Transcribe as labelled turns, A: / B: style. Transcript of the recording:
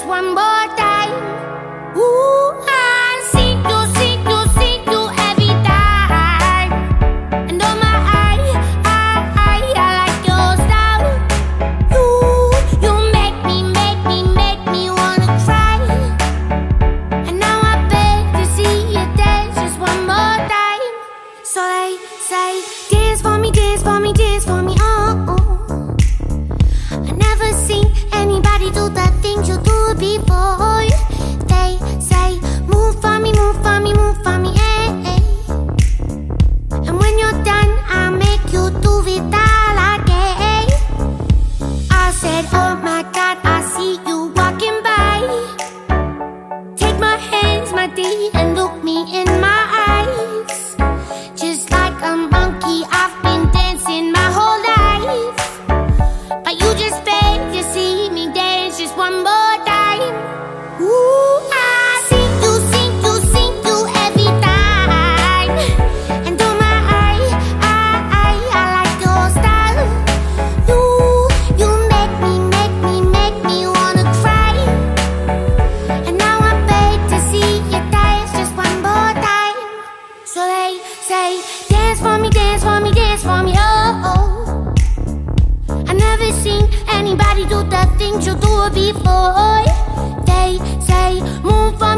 A: just one more one more time. Ooh, I sing you, sing you, sing you every time. And my I, I, I like your style. You make me, make me, make me wanna cry. And now I beg to see dance just one more time. So they say, dance for me, dance for me, dance for me, oh. oh. I never seen anybody do the things you do before? They say move on.